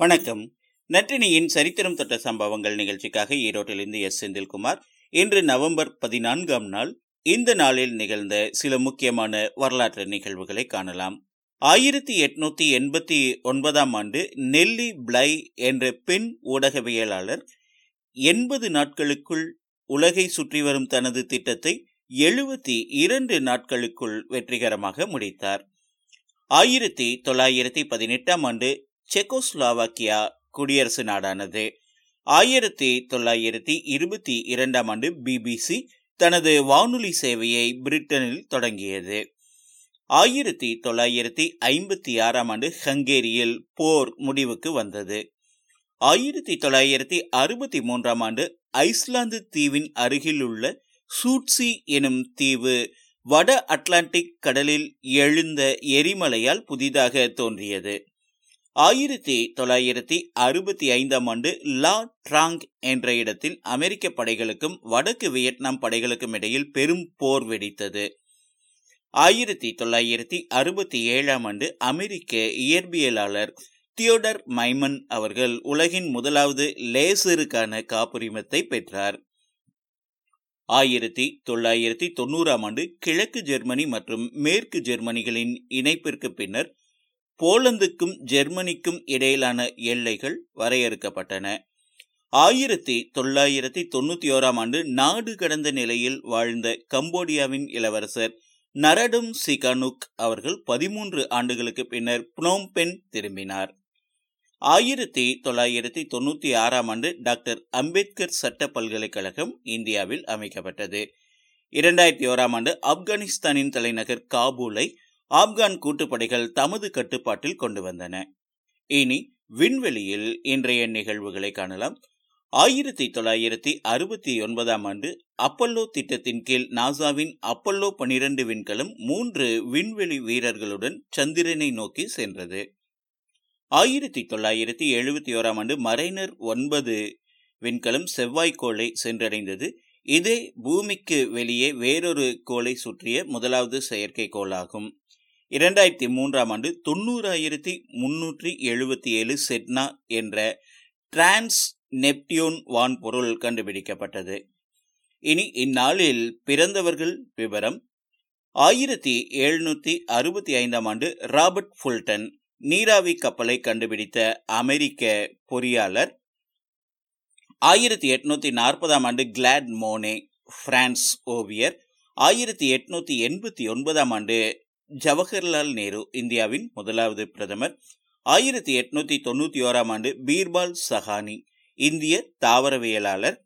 வணக்கம். நற்றினியின் சரித்திரம் தொட்ட சம்பவங்கள் நிகழ்ச்சிக்காக ஈரோட்டிலிருந்து எஸ். செந்தில்குமார். இன்று நவம்பர் பதினான்காம் நாள். இந்த நாளில் நிகழ்ந்த சில முக்கியமான வரலாற்று நிகழ்வுகளை காணலாம். ஆயிரத்தி எட்நூத்தி எண்பத்தி ஒன்பதாம் ஆண்டு நெல்லி பிளை என்ற பெண் ஊடகவியலாளர் எண்பது நாட்களுக்குள் உலகை சுற்றி வரும் தனது திட்டத்தை எழுபத்தி இரண்டு நாட்களுக்குள் வெற்றிகரமாக முடித்தார். ஆயிரத்தி தொள்ளாயிரத்தி பதினெட்டாம் ஆண்டு செக்கோஸ்லாவாக்கியா குடியரசு நாடானது. ஆயிரத்தி தொள்ளாயிரத்தி இருபத்தி இரண்டாம் ஆண்டு பிபிசி தனது வானொலி சேவையை பிரிட்டனில் தொடங்கியது. ஆயிரத்தி தொள்ளாயிரத்தி ஐம்பத்தி ஆறாம் ஆண்டு ஹங்கேரியில் போர் முடிவுக்கு வந்தது. ஆயிரத்தி தொள்ளாயிரத்தி அறுபத்தி மூன்றாம் ஆண்டு ஐஸ்லாந்து தீவின் அருகிலுள்ள சூட்சி எனும் தீவு வட அட்லாண்டிக் கடலில் எழுந்த எரிமலையால் புதிதாக தோன்றியது. ஆயிரத்தி தொள்ளாயிரத்தி அறுபத்தி ஐந்தாம் ஆண்டு லா ட்ராங் என்ற இடத்தில் அமெரிக்க படைகளுக்கும் வடக்கு வியட்நாம் படைகளுக்கும் இடையில் பெரும் போர் வெடித்தது. ஆயிரத்தி தொள்ளாயிரத்தி அறுபத்தி ஏழாம் ஆண்டு அமெரிக்க இயற்பியலாளர் தியோடர் மைமன் அவர்கள் உலகின் முதலாவது லேசருக்கான காப்புரிமத்தை பெற்றார். ஆயிரத்தி தொள்ளாயிரத்தி தொண்ணூறாம் ஆண்டு கிழக்கு ஜெர்மனி மற்றும் மேற்கு ஜெர்மனிகளின் இணைப்பிற்கு பின்னர் போலந்துக்கும் ஜெர்மனிக்கும் இடையிலான எல்லைகள் வரையறுக்கப்பட்டன. ஆயிரத்தி தொள்ளாயிரத்தி தொண்ணூத்தி ஓராம் ஆண்டு நாடு கடந்த நிலையில் வாழ்ந்த கம்போடியாவின் இளவரசர் நரடும் சிகானுக் அவர்கள் பதிமூன்று ஆண்டுகளுக்கு பின்னர் புனோம்பென் திரும்பினார். ஆயிரத்தி தொள்ளாயிரத்தி தொண்ணூத்தி ஆறாம் ஆண்டு டாக்டர் அம்பேத்கர் சட்ட பல்கலைக்கழகம் இந்தியாவில் அமைக்கப்பட்டது. இரண்டாயிரத்தி ஓராம் ஆண்டு ஆப்கானிஸ்தானின் தலைநகர் காபூலை ஆப்கான் கூட்டுப்படைகள் தமது கட்டுப்பாட்டில் கொண்டு வந்தன. இனி விண்வெளியில் இன்றைய நிகழ்வுகளை காணலாம். ஆயிரத்தி தொள்ளாயிரத்தி அறுபத்தி ஒன்பதாம் ஆண்டு அப்பல்லோ திட்டத்தின் கீழ் நாசாவின் அப்பல்லோ பனிரெண்டு விண்கலம் மூன்று விண்வெளி வீரர்களுடன் சந்திரனை நோக்கி சென்றது. ஆயிரத்தி தொள்ளாயிரத்தி எழுபத்தி ஓராம் ஆண்டு மரைனர் ஒன்பது விண்கலம் செவ்வாய்க்கோளை சென்றடைந்தது. இதே பூமிக்கு வெளியே வேறொரு கோளை சுற்றிய முதலாவது செயற்கைக்கோளாகும் இரண்டாயிரத்தி மூன்றாம் ஆண்டு தொண்ணூறாயிரத்தி முன்னூற்றி எழுபத்தி ஏழு செட்னா என்ற டிரான்ஸ் நெப்டியூன் வான்பொருள் கண்டுபிடிக்கப்பட்டது. இனி இந்நாளில் பிறந்தவர்கள் விவரம். ஆயிரத்தி எழுநூத்தி அறுபத்தி ஐந்தாம் ஆண்டு ராபர்ட் ஃபுல்டன் நீராவி கப்பலை கண்டுபிடித்த அமெரிக்க பொறியாளர். ஆயிரத்தி எட்நூத்தி நாற்பதாம் ஆண்டு கிளாட் மோனே பிரான்ஸ் ஓவியர். ஆயிரத்தி எட்நூத்தி எண்பத்தி ஒன்பதாம் ஆண்டு ஜவஹர்லால் நேரு இந்தியாவின் முதலாவது பிரதமர். ஆயிரத்தி எட்நூத்தி தொண்ணூத்தி ஓராம் ஆண்டு பீர்பால் சஹானி இந்திய தாவரவியலாளர்.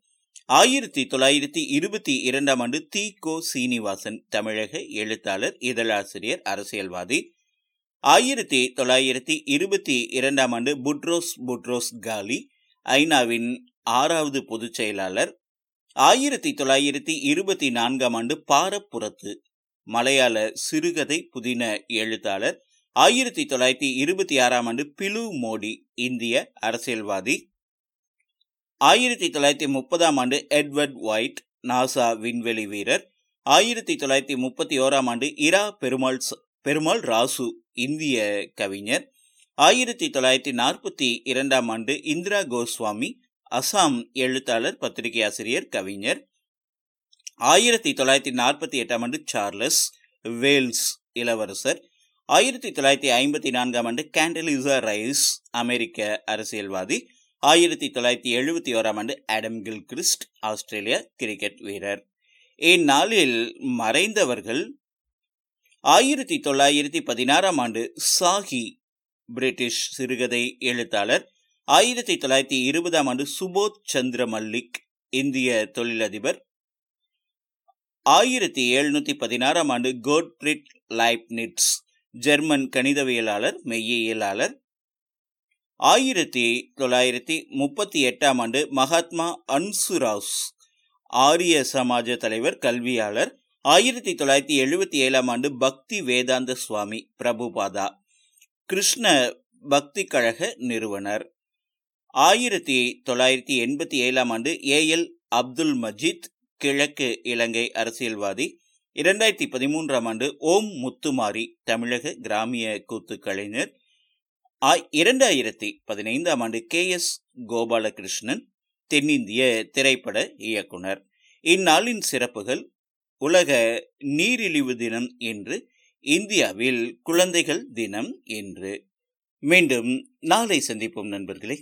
ஆயிரத்தி தொள்ளாயிரத்தி இருபத்தி இரண்டாம் ஆண்டு தி கோ சீனிவாசன் தமிழக எழுத்தாளர் இதழாசிரியர் அரசியல்வாதி. ஆயிரத்தி தொள்ளாயிரத்தி இருபத்தி இரண்டாம் ஆண்டு புட்ரோஸ் புட்ரோஸ் காலி ஐநாவின் ஆறாவது பொதுச் செயலாளர். ஆயிரத்தி தொள்ளாயிரத்தி இருபத்தி நான்காம் ஆண்டு பாரப்புரத்து மலையாள சிறுகதை புதின எழுத்தாளர் ஆயிரத்தி தொள்ளாயிரத்தி இருபத்தி ஆறாம் ஆண்டு பிலு மோடி இந்திய அரசியல்வாதி. ஆயிரத்தி தொள்ளாயிரத்தி முப்பதாம் ஆண்டு எட்வர்ட் ஒயிட் நாசா விண்வெளி வீரர். ஆயிரத்தி தொள்ளாயிரத்தி முப்பத்தி ஓராம் ஆண்டு இரா பெருமாள் பெருமாள் ராசு இந்திய கவிஞர். ஆயிரத்தி தொள்ளாயிரத்தி நாற்பத்தி இரண்டாம் ஆண்டு இந்திரா கோஸ்வாமி அசாம் எழுத்தாளர் பத்திரிகை ஆசிரியர் கவிஞர். ஆயிரத்தி தொள்ளாயிரத்தி நாற்பத்தி எட்டாம் ஆண்டு சார்லஸ் வேல்ஸ் இளவரசர் ஆயிரத்தி தொள்ளாயிரத்தி ஐம்பத்தி நான்காம் ஆண்டு கேண்டலிசா ரைஸ் அமெரிக்க அரசியல்வாதி ஆயிரத்தி தொள்ளாயிரத்தி எழுபத்தி ஓராம் ஆண்டு ஆடம் கில்கிறிஸ்ட் ஆஸ்திரேலிய கிரிக்கெட் வீரர். இந்நாளில் மறைந்தவர்கள் ஆயிரத்தி தொள்ளாயிரத்தி பதினாறாம் ஆண்டு சாஹி பிரிட்டிஷ் சிறுகதை எழுத்தாளர் ஆயிரத்தி தொள்ளாயிரத்தி இருபதாம் ஆண்டு சுபோத் சந்திர மல்லிக் இந்திய தொழிலதிபர் ஆயிரத்தி எழுநூற்றி பதினாறாம் ஆண்டு கோட்பிரிட் லைப்னிட்ஸ் ஜெர்மன் கணிதவியலாளர் மெய்யியலாளர். ஆயிரத்தி தொள்ளாயிரத்தி முப்பத்தி எட்டாம் ஆண்டு மகாத்மா அன்சுராஸ் ஆரிய சமாஜ தலைவர் கல்வியாளர். ஆயிரத்தி தொள்ளாயிரத்தி எழுபத்தி ஏழாம் ஆண்டு பக்தி வேதாந்த சுவாமி பிரபுபாதா கிருஷ்ண பக்தி கழக நிறுவனர். ஆயிரத்தி தொள்ளாயிரத்தி எண்பத்தி ஏழாம் ஆண்டு ஏ எல் அப்துல் மஜித் கிழக்கு இலங்கை அரசியல்வாதி. இரண்டாயிரத்தி பதிமூன்றாம் ஆண்டு ஓம் முத்துமாரி தமிழக கிராமிய கூத்து கலைஞர் இரண்டாயிரத்தி பதினைந்தாம் ஆண்டு கே எஸ் கோபாலகிருஷ்ணன் தென்னிந்திய திரைப்பட இயக்குனர். இந்நாளின் சிறப்புகள் உலக நீரிழிவு தினம் என்று இந்தியாவில் குழந்தைகள் தினம் என்று. மீண்டும் நாளை சந்திப்போம் நண்பர்களே.